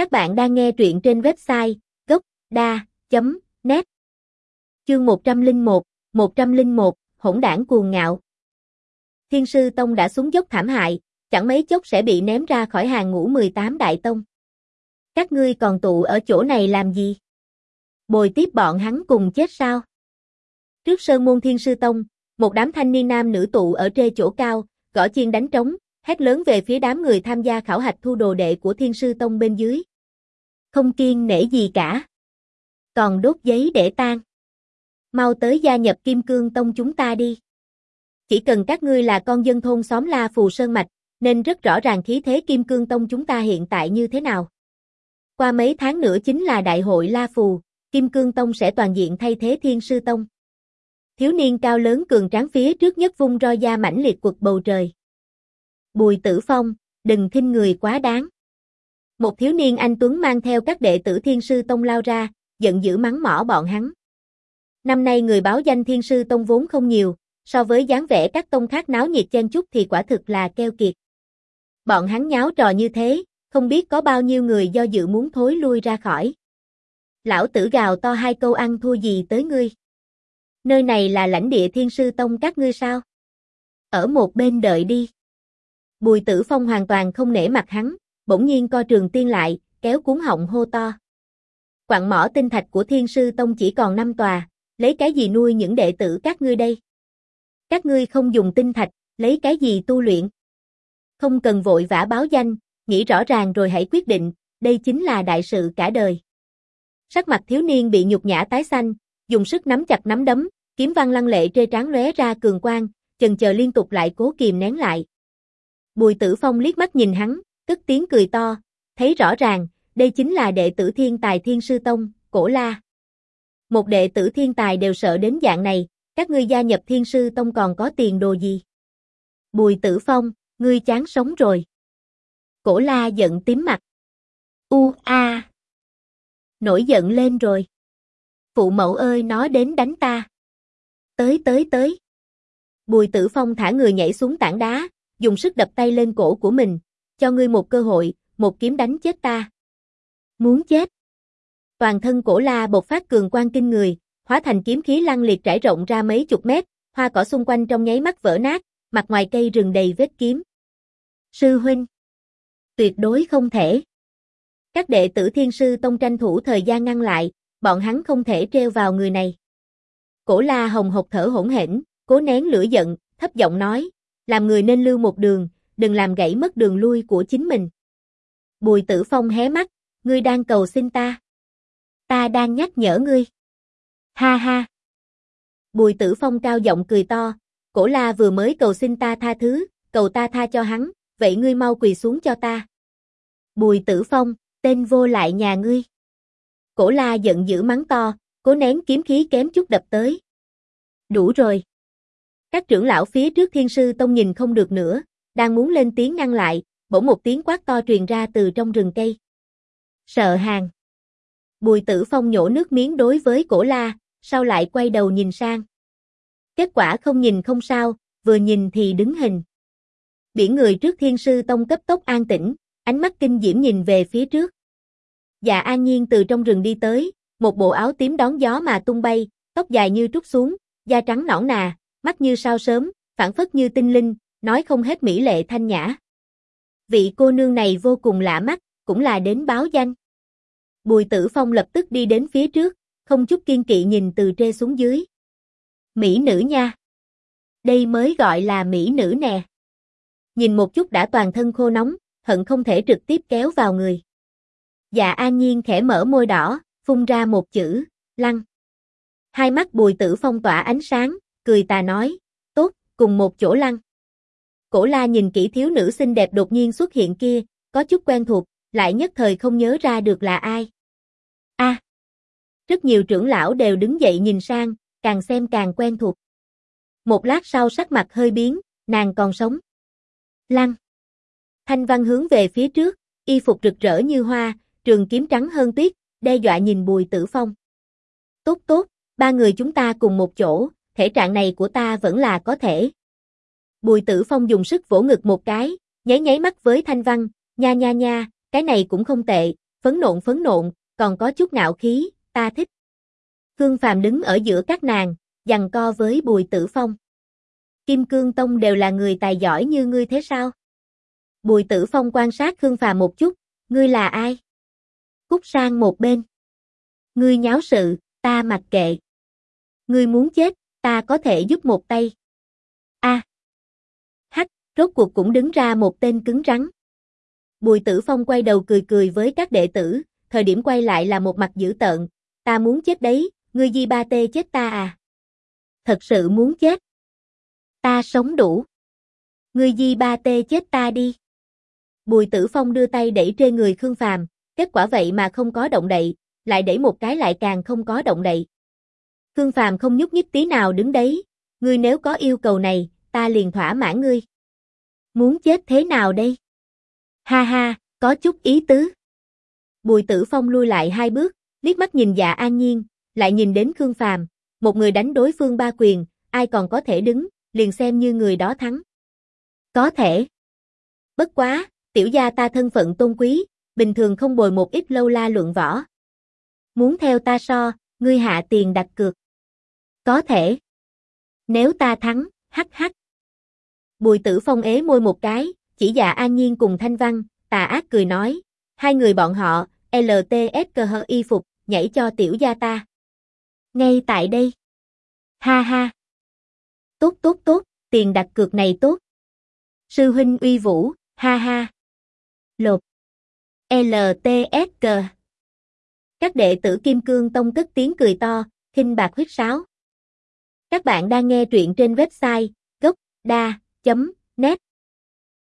Các bạn đang nghe truyện trên website gốc.da.net Chương 101, 101, hỗn đảng cuồng ngạo. Thiên sư Tông đã xuống dốc thảm hại, chẳng mấy chốc sẽ bị ném ra khỏi hàng ngũ 18 đại tông. Các ngươi còn tụ ở chỗ này làm gì? Bồi tiếp bọn hắn cùng chết sao? Trước sơn môn thiên sư tông, một đám thanh niên nam nữ tụ ở trên chỗ cao, gõ chiên đánh trống, hét lớn về phía đám người tham gia khảo hạch thu đồ đệ của thiên sư tông bên dưới. Không kiên nể gì cả. Còn đốt giấy để tan. Mau tới gia nhập kim cương tông chúng ta đi. Chỉ cần các ngươi là con dân thôn xóm La Phù Sơn Mạch, nên rất rõ ràng khí thế kim cương tông chúng ta hiện tại như thế nào. Qua mấy tháng nữa chính là đại hội La Phù, Kim Cương Tông sẽ toàn diện thay thế Thiên Sư Tông. Thiếu niên cao lớn cường tráng phía trước nhất vung roi da mãnh liệt quật bầu trời. Bùi Tử Phong, đừng khinh người quá đáng. Một thiếu niên anh Tuấn mang theo các đệ tử Thiên Sư Tông lao ra, giận dữ mắng mỏ bọn hắn. Năm nay người báo danh Thiên Sư Tông vốn không nhiều, so với dáng vẻ các tông khác náo nhiệt chen chúc thì quả thực là keo kiệt. Bọn hắn nháo trò như thế, không biết có bao nhiêu người do dự muốn thối lui ra khỏi. Lão tử gào to hai câu ăn thua gì tới ngươi. Nơi này là lãnh địa thiên sư tông các ngươi sao? Ở một bên đợi đi. Bùi tử phong hoàn toàn không nể mặt hắn, bỗng nhiên co trường tiên lại, kéo cuốn họng hô to. Quặng mỏ tinh thạch của thiên sư tông chỉ còn năm tòa, lấy cái gì nuôi những đệ tử các ngươi đây? Các ngươi không dùng tinh thạch, lấy cái gì tu luyện? Không cần vội vã báo danh, nghĩ rõ ràng rồi hãy quyết định, đây chính là đại sự cả đời. Sắc mặt thiếu niên bị nhục nhã tái xanh, dùng sức nắm chặt nắm đấm, kiếm văn lăng lệ trê tráng lóe ra cường quang, chần chờ liên tục lại cố kìm nén lại. Bùi Tử Phong liếc mắt nhìn hắn, tức tiếng cười to, thấy rõ ràng, đây chính là đệ tử thiên tài thiên sư tông, cổ la. Một đệ tử thiên tài đều sợ đến dạng này, các ngươi gia nhập thiên sư tông còn có tiền đồ gì? Bùi Tử Phong, ngươi chán sống rồi. Cổ la giận tím mặt. U a. Nổi giận lên rồi. Phụ mẫu ơi nó đến đánh ta. Tới tới tới. Bùi tử phong thả người nhảy xuống tảng đá, dùng sức đập tay lên cổ của mình, cho ngươi một cơ hội, một kiếm đánh chết ta. Muốn chết. Toàn thân cổ la bộc phát cường quan kinh người, hóa thành kiếm khí lăng liệt trải rộng ra mấy chục mét, hoa cỏ xung quanh trong nháy mắt vỡ nát, mặt ngoài cây rừng đầy vết kiếm. Sư huynh tuyệt đối không thể. Các đệ tử thiên sư tông tranh thủ thời gian ngăn lại, bọn hắn không thể treo vào người này. Cổ la hồng hộc thở hỗn hển, cố nén lửa giận, thấp giọng nói, làm người nên lưu một đường, đừng làm gãy mất đường lui của chính mình. Bùi tử phong hé mắt, ngươi đang cầu xin ta. Ta đang nhắc nhở ngươi. Ha ha. Bùi tử phong cao giọng cười to, cổ la vừa mới cầu xin ta tha thứ, cầu ta tha cho hắn, vậy ngươi mau quỳ xuống cho ta. Bùi tử phong, tên vô lại nhà ngươi. Cổ la giận dữ mắng to, cố nén kiếm khí kém chút đập tới. Đủ rồi. Các trưởng lão phía trước thiên sư tông nhìn không được nữa, đang muốn lên tiếng ngăn lại, bỗng một tiếng quát to truyền ra từ trong rừng cây. Sợ hàng. Bùi tử phong nhổ nước miếng đối với cổ la, sau lại quay đầu nhìn sang. Kết quả không nhìn không sao, vừa nhìn thì đứng hình. Biển người trước thiên sư tông cấp tốc an tĩnh, ánh mắt kinh diễm nhìn về phía trước. Dạ an nhiên từ trong rừng đi tới, một bộ áo tím đón gió mà tung bay, tóc dài như trút xuống, da trắng nõn nà, mắt như sao sớm, phản phất như tinh linh, nói không hết mỹ lệ thanh nhã. Vị cô nương này vô cùng lạ mắt, cũng là đến báo danh. Bùi tử phong lập tức đi đến phía trước, không chút kiên kỵ nhìn từ trên xuống dưới. Mỹ nữ nha. Đây mới gọi là mỹ nữ nè. Nhìn một chút đã toàn thân khô nóng, hận không thể trực tiếp kéo vào người. Dạ an nhiên khẽ mở môi đỏ, phun ra một chữ, lăng. Hai mắt bùi tử phong tỏa ánh sáng, cười tà nói, tốt, cùng một chỗ lăng. Cổ la nhìn kỹ thiếu nữ xinh đẹp đột nhiên xuất hiện kia, có chút quen thuộc, lại nhất thời không nhớ ra được là ai. a Rất nhiều trưởng lão đều đứng dậy nhìn sang, càng xem càng quen thuộc. Một lát sau sắc mặt hơi biến, nàng còn sống. Lăng. Thanh Văn hướng về phía trước, y phục rực rỡ như hoa, trường kiếm trắng hơn tuyết, đe dọa nhìn Bùi Tử Phong. Tốt tốt, ba người chúng ta cùng một chỗ, thể trạng này của ta vẫn là có thể. Bùi Tử Phong dùng sức vỗ ngực một cái, nháy nháy mắt với Thanh Văn, nha nha nha, cái này cũng không tệ, phấn nộn phấn nộn, còn có chút ngạo khí, ta thích. Khương Phàm đứng ở giữa các nàng, giằng co với Bùi Tử Phong. Kim Cương Tông đều là người tài giỏi như ngươi thế sao? Bùi Tử Phong quan sát Khương Phàm một chút, ngươi là ai? Cút sang một bên. Ngươi nháo sự, ta mặc kệ. Ngươi muốn chết, ta có thể giúp một tay. A. À. Rốt cuộc cũng đứng ra một tên cứng rắn. Bùi Tử Phong quay đầu cười cười với các đệ tử, thời điểm quay lại là một mặt dữ tợn, ta muốn chết đấy, ngươi di ba tê chết ta à? Thật sự muốn chết. Ta sống đủ. Ngươi di ba tê chết ta đi. Bùi Tử Phong đưa tay đẩy trên người Khương Phàm, kết quả vậy mà không có động đậy, lại đẩy một cái lại càng không có động đậy. Khương Phàm không nhúc nhích tí nào đứng đấy, ngươi nếu có yêu cầu này, ta liền thỏa mãn ngươi. Muốn chết thế nào đây? Ha ha, có chút ý tứ. Bùi Tử Phong lui lại hai bước, liếc mắt nhìn Dạ An Nhiên, lại nhìn đến Khương Phàm, một người đánh đối phương ba quyền, ai còn có thể đứng, liền xem như người đó thắng. Có thể. Bất quá, tiểu gia ta thân phận tôn quý, bình thường không bồi một ít lâu la luận võ. Muốn theo ta so, ngươi hạ tiền đặt cược. Có thể. Nếu ta thắng, hắc hắc. Bùi tử phong ế môi một cái, chỉ dạ an nhiên cùng thanh văn, tà ác cười nói, hai người bọn họ, LTS cơ hơ y phục, nhảy cho tiểu gia ta. Ngay tại đây. Ha ha. Tốt tốt tốt, tiền đặt cược này tốt. Sư huynh uy vũ, ha ha. Lột. LTSK. Các đệ tử Kim Cương Tông cất tiếng cười to, khinh bạc huyết sáo. Các bạn đang nghe truyện trên website net